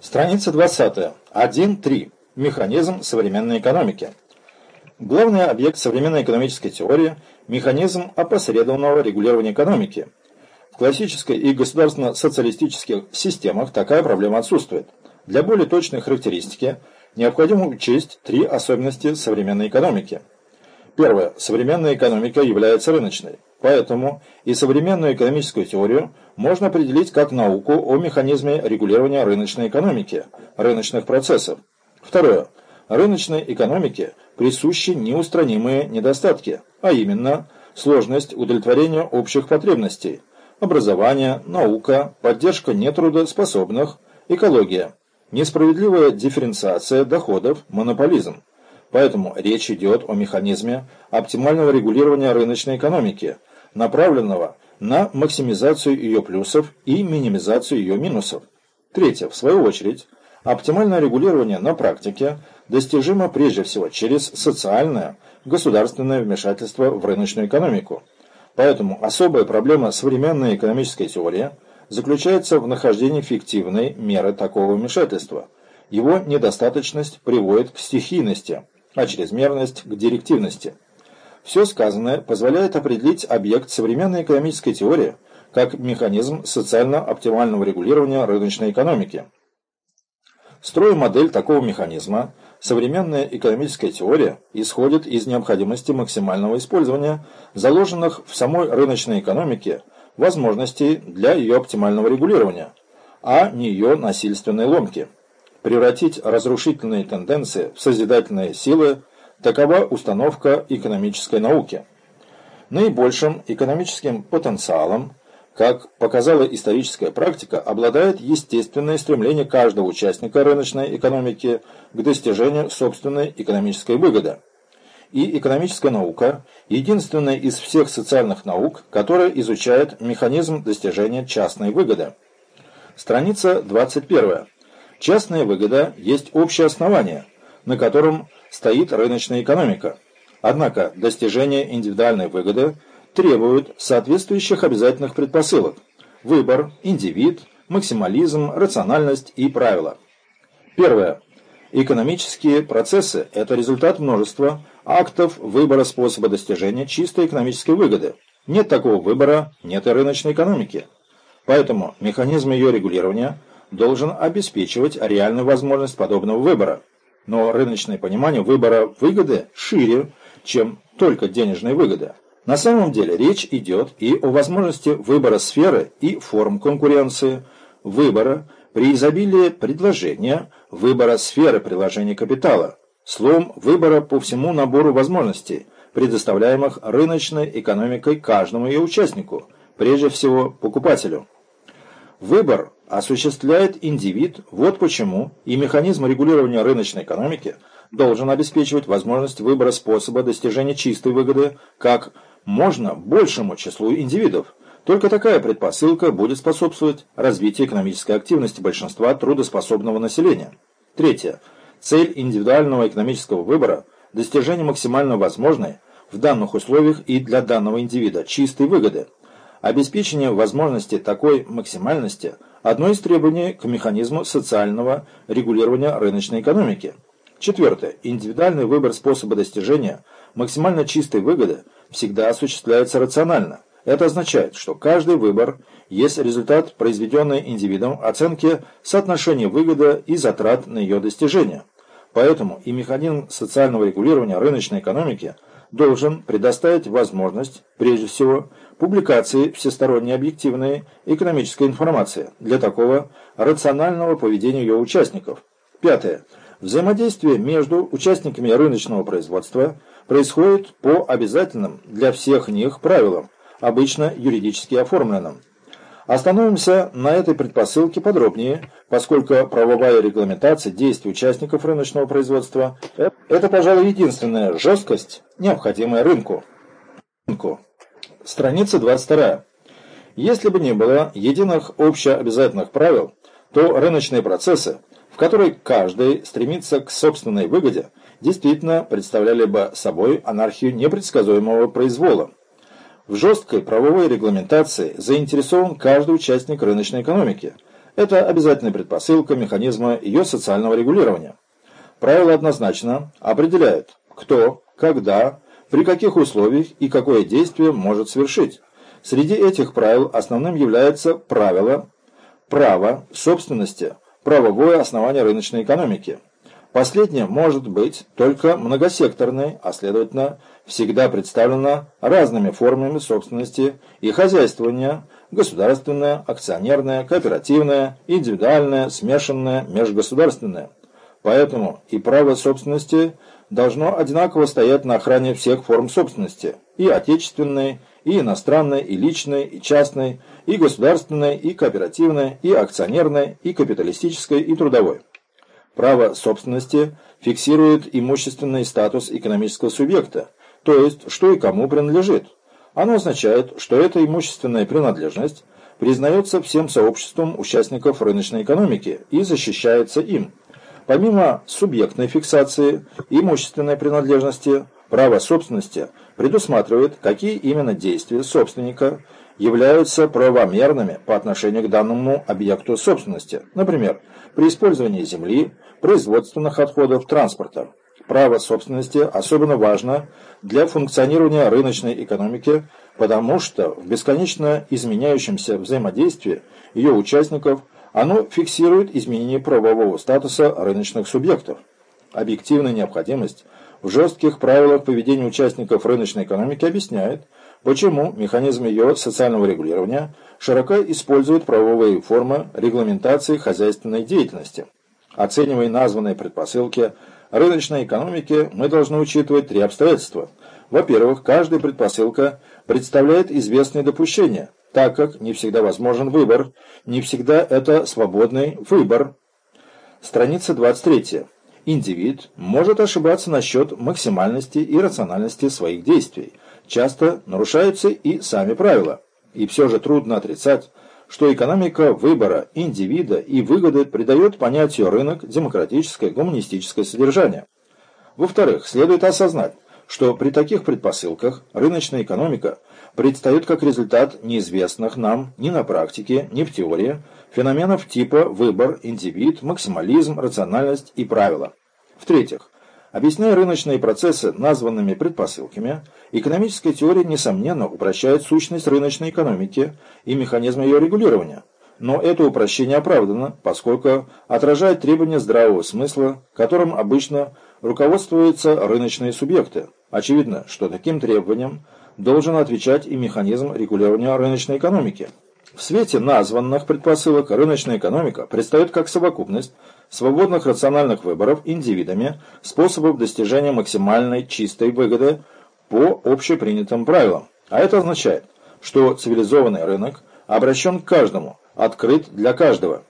Страница 20. 1.3. Механизм современной экономики. Главный объект современной экономической теории – механизм опосредованного регулирования экономики. В классической и государственно-социалистических системах такая проблема отсутствует. Для более точной характеристики необходимо учесть три особенности современной экономики. Первое. Современная экономика является рыночной. Поэтому и современную экономическую теорию можно определить как науку о механизме регулирования рыночной экономики, рыночных процессов. Второе. Рыночной экономике присущи неустранимые недостатки, а именно сложность удовлетворения общих потребностей, образование, наука, поддержка нетрудоспособных, экология, несправедливая дифференциация доходов, монополизм. Поэтому речь идет о механизме оптимального регулирования рыночной экономики, направленного на максимизацию ее плюсов и минимизацию ее минусов. Третье. В свою очередь, оптимальное регулирование на практике достижимо прежде всего через социальное, государственное вмешательство в рыночную экономику. Поэтому особая проблема современной экономической теории заключается в нахождении фиктивной меры такого вмешательства. Его недостаточность приводит к стихийности, а чрезмерность к директивности. Все сказанное позволяет определить объект современной экономической теории как механизм социально-оптимального регулирования рыночной экономики. Строя модель такого механизма, современная экономическая теория исходит из необходимости максимального использования заложенных в самой рыночной экономике возможностей для ее оптимального регулирования, а не ее насильственной ломки. Превратить разрушительные тенденции в созидательные силы – такова установка экономической науки. Наибольшим экономическим потенциалом, как показала историческая практика, обладает естественное стремление каждого участника рыночной экономики к достижению собственной экономической выгоды. И экономическая наука – единственная из всех социальных наук, которая изучает механизм достижения частной выгоды. Страница 21. Частная выгода есть общее основание, на котором стоит рыночная экономика. Однако достижение индивидуальной выгоды требует соответствующих обязательных предпосылок – выбор, индивид, максимализм, рациональность и правила. Первое. Экономические процессы – это результат множества актов выбора способа достижения чистой экономической выгоды. Нет такого выбора, нет и рыночной экономики. Поэтому механизм ее регулирования – должен обеспечивать реальную возможность подобного выбора. Но рыночное понимание выбора выгоды шире, чем только денежная выгода. На самом деле речь идет и о возможности выбора сферы и форм конкуренции, выбора при изобилии предложения, выбора сферы приложения капитала, словом, выбора по всему набору возможностей, предоставляемых рыночной экономикой каждому ее участнику, прежде всего покупателю. Выбор осуществляет индивид, вот почему и механизм регулирования рыночной экономики должен обеспечивать возможность выбора способа достижения чистой выгоды как можно большему числу индивидов. Только такая предпосылка будет способствовать развитию экономической активности большинства трудоспособного населения. Третье. Цель индивидуального экономического выбора – достижение максимально возможной в данных условиях и для данного индивида чистой выгоды – Обеспечение возможности такой максимальности – одно из требований к механизму социального регулирования рыночной экономики. Четвертое. Индивидуальный выбор способа достижения максимально чистой выгоды всегда осуществляется рационально. Это означает, что каждый выбор есть результат произведенной индивидом оценки соотношения выгоды и затрат на ее достижение. Поэтому и механизм социального регулирования рыночной экономики должен предоставить возможность, прежде всего, публикации всесторонней объективной экономической информации для такого рационального поведения ее участников. Пятое. Взаимодействие между участниками рыночного производства происходит по обязательным для всех них правилам, обычно юридически оформленным. Остановимся на этой предпосылке подробнее, поскольку правовая регламентация действий участников рыночного производства – это, пожалуй, единственная жесткость, необходимая рынку. Страница 22. Если бы не было единых общеобязательных правил, то рыночные процессы, в которые каждый стремится к собственной выгоде, действительно представляли бы собой анархию непредсказуемого произвола. В жесткой правовой регламентации заинтересован каждый участник рыночной экономики. Это обязательная предпосылка механизма ее социального регулирования. Правила однозначно определяют, кто, когда, при каких условиях и какое действие может совершить. Среди этих правил основным является правило право собственности, правовое основание рыночной экономики. Последнее может быть только многосекторной, а следовательно, всегда представлено разными формами собственности и хозяйствования, государственное, акционерное, кооперативное, индивидуальное, смешанное, межгосударственное. Поэтому и право собственности должно одинаково стоять на охране всех форм собственности, и отечественной, и иностранной, и личной, и частной, и государственной, и кооперативной, и акционерной, и капиталистической, и трудовой. Право собственности фиксирует имущественный статус экономического субъекта, то есть что и кому принадлежит. Оно означает, что эта имущественная принадлежность признается всем сообществом участников рыночной экономики и защищается им. Помимо субъектной фиксации имущественной принадлежности, право собственности предусматривает, какие именно действия собственника являются правомерными по отношению к данному объекту собственности, например, при использовании земли, производственных отходов, транспорта. Право собственности особенно важно для функционирования рыночной экономики, потому что в бесконечно изменяющемся взаимодействии ее участников оно фиксирует изменение правового статуса рыночных субъектов. Объективная необходимость в жестких правилах поведения участников рыночной экономики объясняет, почему механизм ее социального регулирования широко использует правовые формы регламентации хозяйственной деятельности. Оценивая названные предпосылки рыночной экономики, мы должны учитывать три обстоятельства. Во-первых, каждая предпосылка представляет известные допущения, так как не всегда возможен выбор, не всегда это свободный выбор. Страница 23. Индивид может ошибаться насчет максимальности и рациональности своих действий. Часто нарушаются и сами правила. И все же трудно отрицать, что экономика выбора индивида и выгоды придает понятию рынок демократическое гуманистическое содержание. Во-вторых, следует осознать, что при таких предпосылках рыночная экономика предстает как результат неизвестных нам ни на практике, ни в теории феноменов типа выбор, индивид, максимализм, рациональность и правила. В-третьих, Объясняя рыночные процессы названными предпосылками, экономическая теория, несомненно, упрощает сущность рыночной экономики и механизм ее регулирования. Но это упрощение оправдано, поскольку отражает требования здравого смысла, которым обычно руководствуются рыночные субъекты. Очевидно, что таким требованиям должен отвечать и механизм регулирования рыночной экономики. В свете названных предпосылок рыночная экономика предстает как совокупность свободных рациональных выборов индивидами способов достижения максимальной чистой выгоды по общепринятым правилам. А это означает, что цивилизованный рынок обращен к каждому, открыт для каждого.